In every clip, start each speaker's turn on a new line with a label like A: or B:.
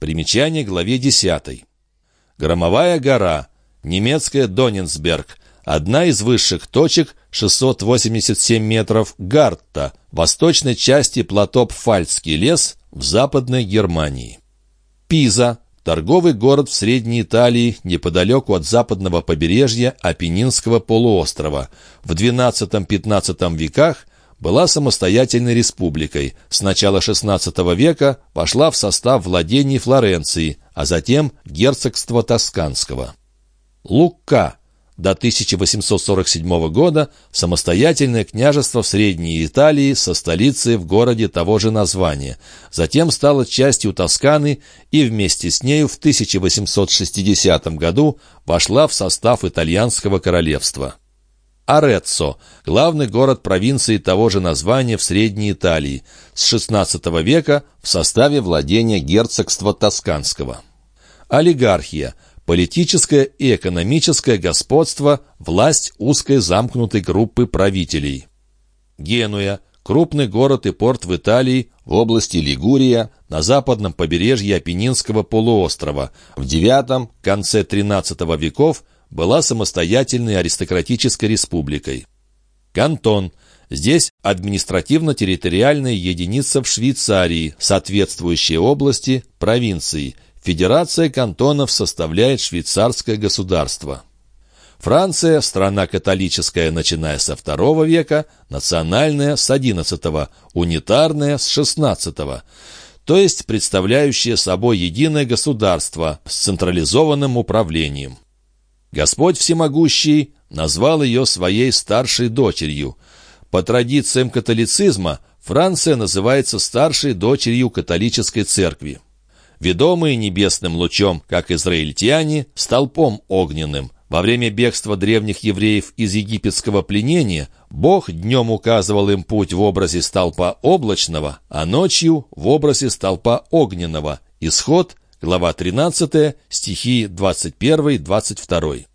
A: Примечание главе 10. Громовая гора, немецкая Донинсберг, одна из высших точек 687 метров Гартта, восточной части плато Пфальцкий лес в Западной Германии. Пиза, торговый город в Средней Италии, неподалеку от западного побережья Апеннинского полуострова. В XII-XV веках была самостоятельной республикой. С начала XVI века вошла в состав владений Флоренции, а затем герцогства Тосканского. Лукка до 1847 года самостоятельное княжество в Средней Италии со столицей в городе того же названия. Затем стало частью Тосканы и вместе с нею в 1860 году вошла в состав итальянского королевства. Ареццо – главный город провинции того же названия в Средней Италии, с XVI века в составе владения герцогства Тосканского. Олигархия – политическое и экономическое господство, власть узкой замкнутой группы правителей. Генуя – крупный город и порт в Италии, в области Лигурия, на западном побережье Апеннинского полуострова. В IX – конце XIII веков – была самостоятельной аристократической республикой. Кантон. Здесь административно-территориальная единица в Швейцарии, соответствующие области, провинции. Федерация кантонов составляет швейцарское государство. Франция – страна католическая, начиная со II века, национальная – с XI, унитарная – с XVI, то есть представляющая собой единое государство с централизованным управлением. Господь Всемогущий назвал ее своей старшей дочерью. По традициям католицизма Франция называется старшей дочерью католической церкви. Ведомые небесным лучом, как израильтяне, столпом огненным. Во время бегства древних евреев из египетского пленения Бог днем указывал им путь в образе столпа облачного, а ночью в образе столпа огненного. Исход глава 13, стихи 21-22.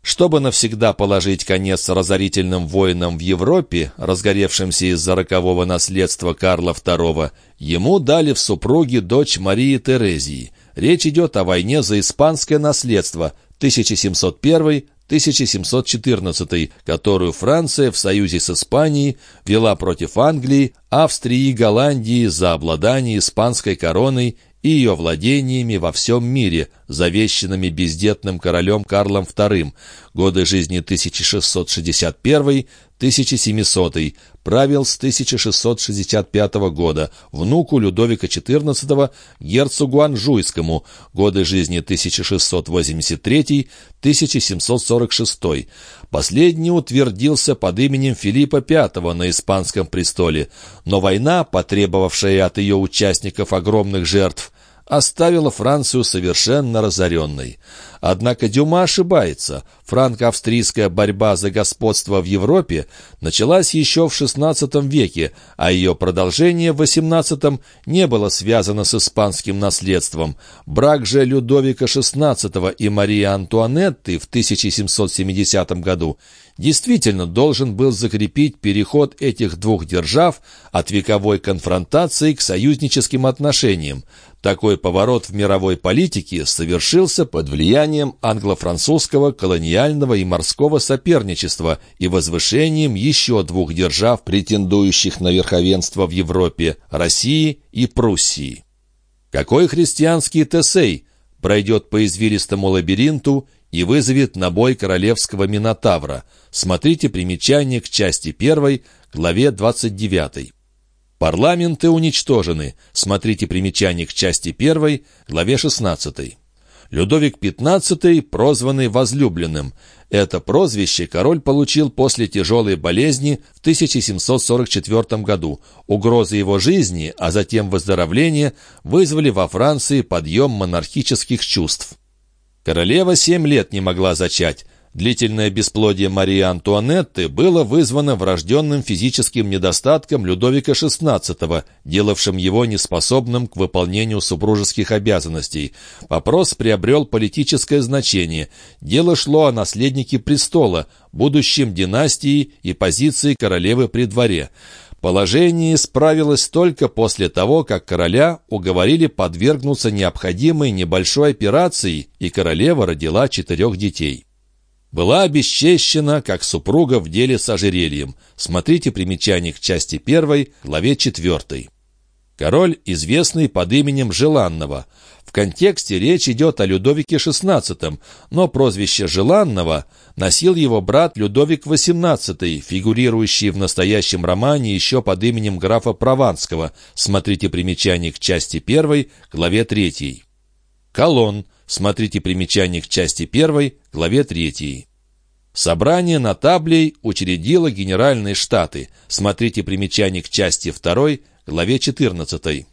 A: Чтобы навсегда положить конец разорительным войнам в Европе, разгоревшимся из-за рокового наследства Карла II, ему дали в супруги дочь Марии Терезии. Речь идет о войне за испанское наследство 1701-1714, которую Франция в союзе с Испанией вела против Англии, Австрии и Голландии за обладание испанской короной и ее владениями во всем мире, завещанными бездетным королем Карлом II, годы жизни 1661-1700, правил с 1665 года, внуку Людовика XIV, герцогу Анжуйскому, годы жизни 1683-1746. Последний утвердился под именем Филиппа V на испанском престоле, но война, потребовавшая от ее участников огромных жертв, оставила Францию совершенно разоренной. Однако Дюма ошибается. Франко-австрийская борьба за господство в Европе началась еще в XVI веке, а ее продолжение в XVIII не было связано с испанским наследством. Брак же Людовика XVI и Марии Антуанетты в 1770 году действительно должен был закрепить переход этих двух держав от вековой конфронтации к союзническим отношениям. Такой поворот в мировой политике совершился под влиянием англо-французского колониального и морского соперничества и возвышением еще двух держав, претендующих на верховенство в Европе – России и Пруссии. Какой христианский Тесей пройдет по извилистому лабиринту и вызовет на бой королевского Минотавра? Смотрите примечание к части 1, главе 29. Парламенты уничтожены. Смотрите примечание к части 1, главе 16. Людовик XV, прозванный возлюбленным. Это прозвище король получил после тяжелой болезни в 1744 году. Угрозы его жизни, а затем выздоровления, вызвали во Франции подъем монархических чувств. Королева семь лет не могла зачать. Длительное бесплодие Марии Антуанетты было вызвано врожденным физическим недостатком Людовика XVI, делавшим его неспособным к выполнению супружеских обязанностей. Вопрос приобрел политическое значение. Дело шло о наследнике престола, будущем династии и позиции королевы при дворе. Положение исправилось только после того, как короля уговорили подвергнуться необходимой небольшой операции, и королева родила четырех детей. Была обесчещена как супруга в деле с ожерельем. Смотрите примечание к части 1, главе 4. Король, известный под именем Желанного. В контексте речь идет о Людовике XVI, но прозвище Желанного носил его брат Людовик XVIII, фигурирующий в настоящем романе еще под именем графа Прованского. Смотрите примечание к части 1, главе 3. Колон. Смотрите примечание к части 1, главе 3. Собрание нотаблей учредило Генеральные Штаты. Смотрите примечание к части 2, главе 14.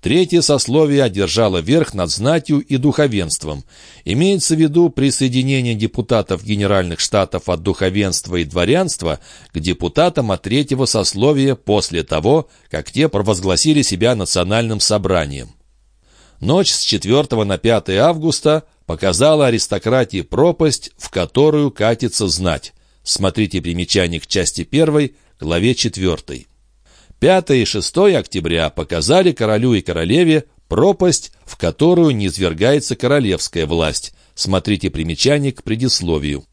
A: Третье сословие одержало верх над знатью и духовенством. Имеется в виду присоединение депутатов Генеральных Штатов от духовенства и дворянства к депутатам от третьего сословия после того, как те провозгласили себя национальным собранием. Ночь с 4 на 5 августа показала аристократии пропасть, в которую катится знать. Смотрите примечание к части 1, главе 4. 5 и 6 октября показали королю и королеве пропасть, в которую низвергается королевская власть. Смотрите примечание к предисловию.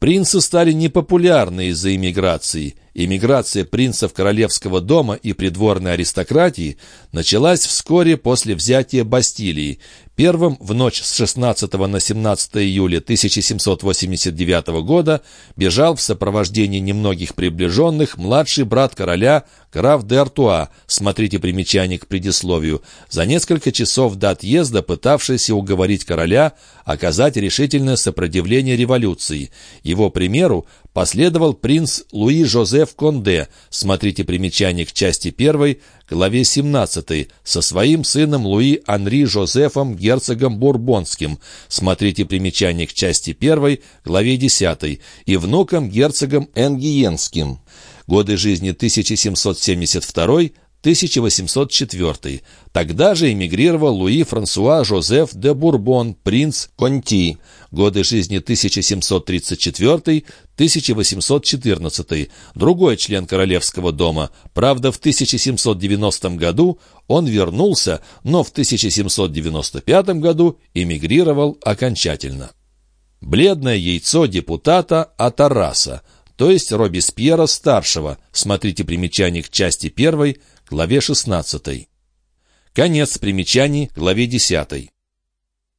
A: Принцы стали непопулярны из-за иммиграции. Иммиграция принцев королевского дома и придворной аристократии началась вскоре после взятия Бастилии. Первым в ночь с 16 на 17 июля 1789 года бежал в сопровождении немногих приближенных младший брат короля граф де Артуа, смотрите примечание к предисловию, за несколько часов до отъезда пытавшийся уговорить короля оказать решительное сопротивление революции. Его примеру последовал принц Луи Жозеф Конде, смотрите примечание к части 1, главе 17, со своим сыном Луи Анри Жозефом герцогом Бурбонским, смотрите примечание к части 1, главе 10, и внуком герцогом Энгиенским. Годы жизни 1772 1804. Тогда же эмигрировал Луи Франсуа Жозеф де Бурбон, принц Конти. Годы жизни 1734-1814. Другой член королевского дома. Правда, в 1790 году он вернулся, но в 1795 году эмигрировал окончательно. Бледное яйцо депутата Атараса, то есть Робеспьера-старшего. Смотрите примечание к части 1, главе 16. Конец примечаний, главе 10.